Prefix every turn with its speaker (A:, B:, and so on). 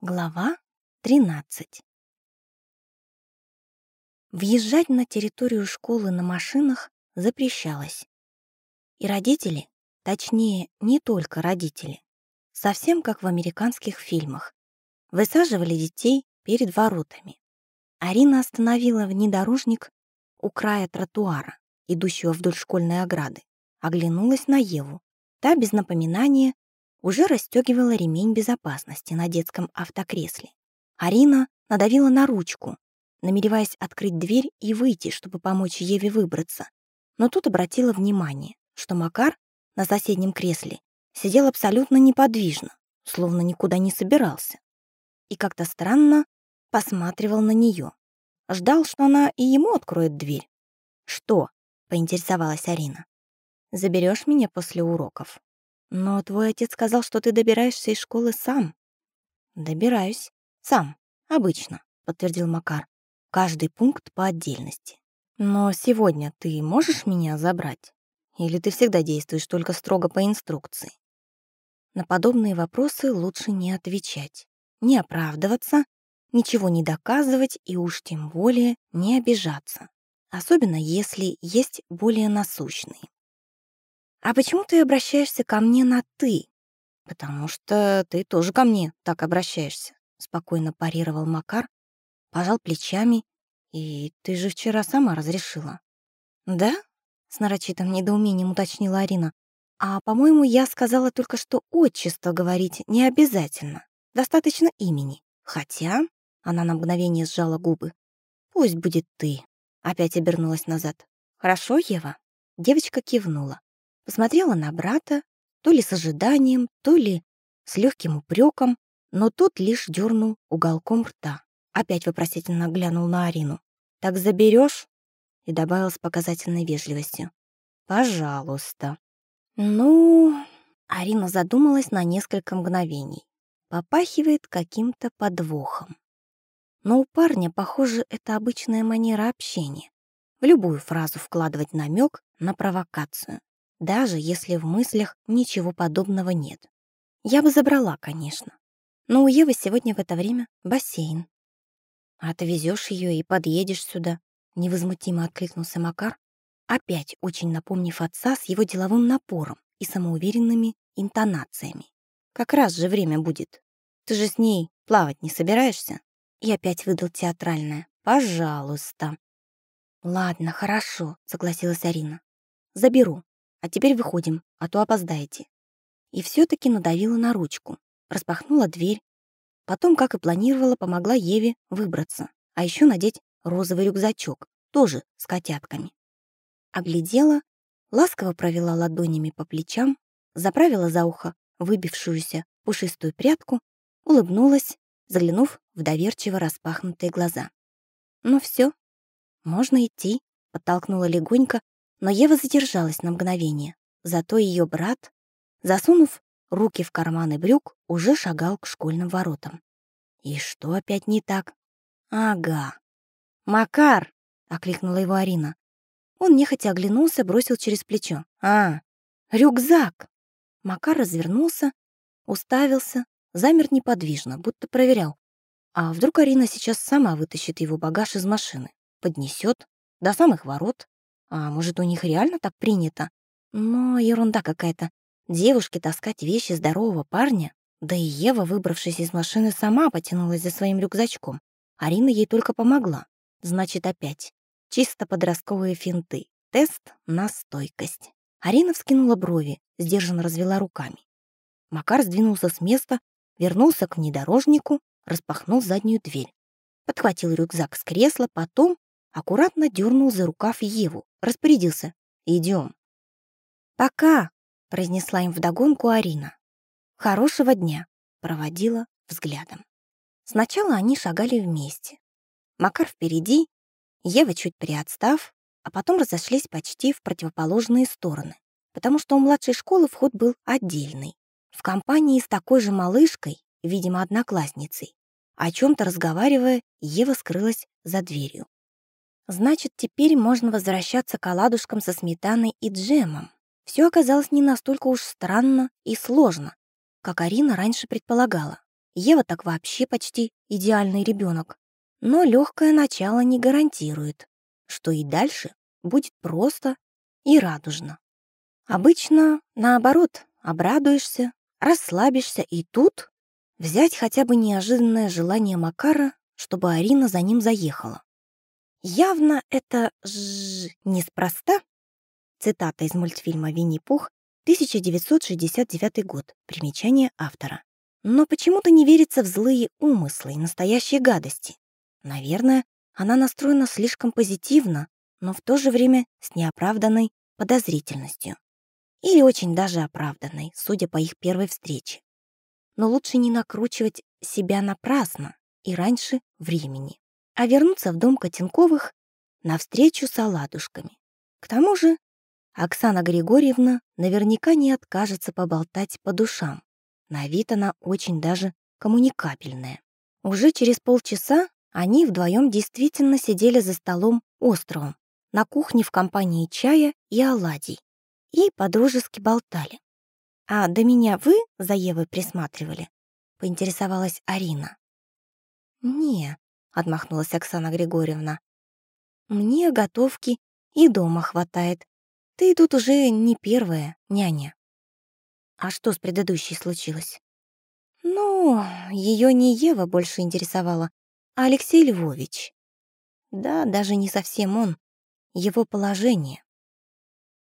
A: Глава 13 Въезжать на территорию школы на машинах запрещалось. И родители, точнее, не только родители, совсем как в американских фильмах, высаживали детей перед воротами. Арина остановила внедорожник у края тротуара, идущего вдоль школьной ограды, оглянулась на Еву. Та без напоминания уже расстегивала ремень безопасности на детском автокресле. Арина надавила на ручку, намереваясь открыть дверь и выйти, чтобы помочь Еве выбраться. Но тут обратила внимание, что Макар на соседнем кресле сидел абсолютно неподвижно, словно никуда не собирался. И как-то странно посматривал на нее. Ждал, что она и ему откроет дверь. «Что?» — поинтересовалась Арина. «Заберешь меня после уроков?» Но твой отец сказал, что ты добираешься из школы сам. Добираюсь. Сам. Обычно, подтвердил Макар. Каждый пункт по отдельности. Но сегодня ты можешь меня забрать? Или ты всегда действуешь только строго по инструкции? На подобные вопросы лучше не отвечать, не оправдываться, ничего не доказывать и уж тем более не обижаться. Особенно если есть более насущные. «А почему ты обращаешься ко мне на «ты»?» «Потому что ты тоже ко мне так обращаешься», — спокойно парировал Макар, пожал плечами, «и ты же вчера сама разрешила». «Да?» — с нарочитым недоумением уточнила Арина. «А, по-моему, я сказала только, что отчество говорить не обязательно. Достаточно имени. Хотя...» — она на мгновение сжала губы. «Пусть будет ты», — опять обернулась назад. «Хорошо, Ева?» Девочка кивнула посмотрела на брата, то ли с ожиданием, то ли с легким упреком, но тот лишь дернул уголком рта. Опять вопросительно глянул на Арину. «Так заберешь?» и добавил с показательной вежливостью. «Пожалуйста». «Ну...» Арина задумалась на несколько мгновений. Попахивает каким-то подвохом. Но у парня, похоже, это обычная манера общения. В любую фразу вкладывать намек на провокацию даже если в мыслях ничего подобного нет. Я бы забрала, конечно. Но у Евы сегодня в это время бассейн. А ты везешь ее и подъедешь сюда, невозмутимо откликнулся Макар, опять очень напомнив отца с его деловым напором и самоуверенными интонациями. Как раз же время будет. Ты же с ней плавать не собираешься? И опять выдал театральное. Пожалуйста. Ладно, хорошо, согласилась Арина. Заберу. А теперь выходим, а то опоздаете». И все таки надавила на ручку, распахнула дверь. Потом, как и планировала, помогла Еве выбраться, а еще надеть розовый рюкзачок, тоже с котятками. Оглядела, ласково провела ладонями по плечам, заправила за ухо выбившуюся пушистую прядку, улыбнулась, заглянув в доверчиво распахнутые глаза. «Ну все, можно идти», — подтолкнула легонько, но Ева задержалась на мгновение. Зато ее брат, засунув руки в карманы брюк, уже шагал к школьным воротам. И что опять не так? Ага. «Макар!» — окликнула его Арина. Он нехотя оглянулся, бросил через плечо. «А, рюкзак!» Макар развернулся, уставился, замер неподвижно, будто проверял. А вдруг Арина сейчас сама вытащит его багаж из машины, поднесет до самых ворот, а может, у них реально так принято? Но ерунда какая-то. Девушке таскать вещи здорового парня? Да и Ева, выбравшись из машины, сама потянулась за своим рюкзачком. Арина ей только помогла. Значит, опять. Чисто подростковые финты. Тест на стойкость. Арина вскинула брови, сдержанно развела руками. Макар сдвинулся с места, вернулся к внедорожнику, распахнул заднюю дверь. Подхватил рюкзак с кресла, потом аккуратно дернул за рукав Еву, распорядился. «Идем». «Пока», — произнесла им вдогонку Арина. «Хорошего дня», — проводила взглядом. Сначала они шагали вместе. Макар впереди, Ева чуть приотстав, а потом разошлись почти в противоположные стороны, потому что у младшей школы вход был отдельный. В компании с такой же малышкой, видимо, одноклассницей, о чем-то разговаривая, Ева скрылась за дверью. Значит, теперь можно возвращаться к оладушкам со сметаной и джемом. Все оказалось не настолько уж странно и сложно, как Арина раньше предполагала. Ева так вообще почти идеальный ребенок. Но легкое начало не гарантирует, что и дальше будет просто и радужно. Обычно, наоборот, обрадуешься, расслабишься, и тут взять хотя бы неожиданное желание Макара, чтобы Арина за ним заехала. Явно это ж неспроста. Цитата из мультфильма «Винни-Пух», 1969 год, примечание автора. Но почему-то не верится в злые умыслы и настоящие гадости. Наверное, она настроена слишком позитивно, но в то же время с неоправданной подозрительностью. Или очень даже оправданной, судя по их первой встрече. Но лучше не накручивать себя напрасно и раньше времени, а вернуться в дом Котенковых навстречу с оладушками. К тому же Оксана Григорьевна наверняка не откажется поболтать по душам. На вид она очень даже коммуникабельная. Уже через полчаса они вдвоем действительно сидели за столом островом, на кухне в компании чая и оладий, и подружески болтали. «А до меня вы за Евой присматривали?» — поинтересовалась Арина. «Не», — отмахнулась Оксана Григорьевна. «Мне готовки и дома хватает. Ты тут уже не первая няня». «А что с предыдущей случилось?» «Ну, ее не Ева больше интересовала, а Алексей Львович. Да, даже не совсем он, его положение.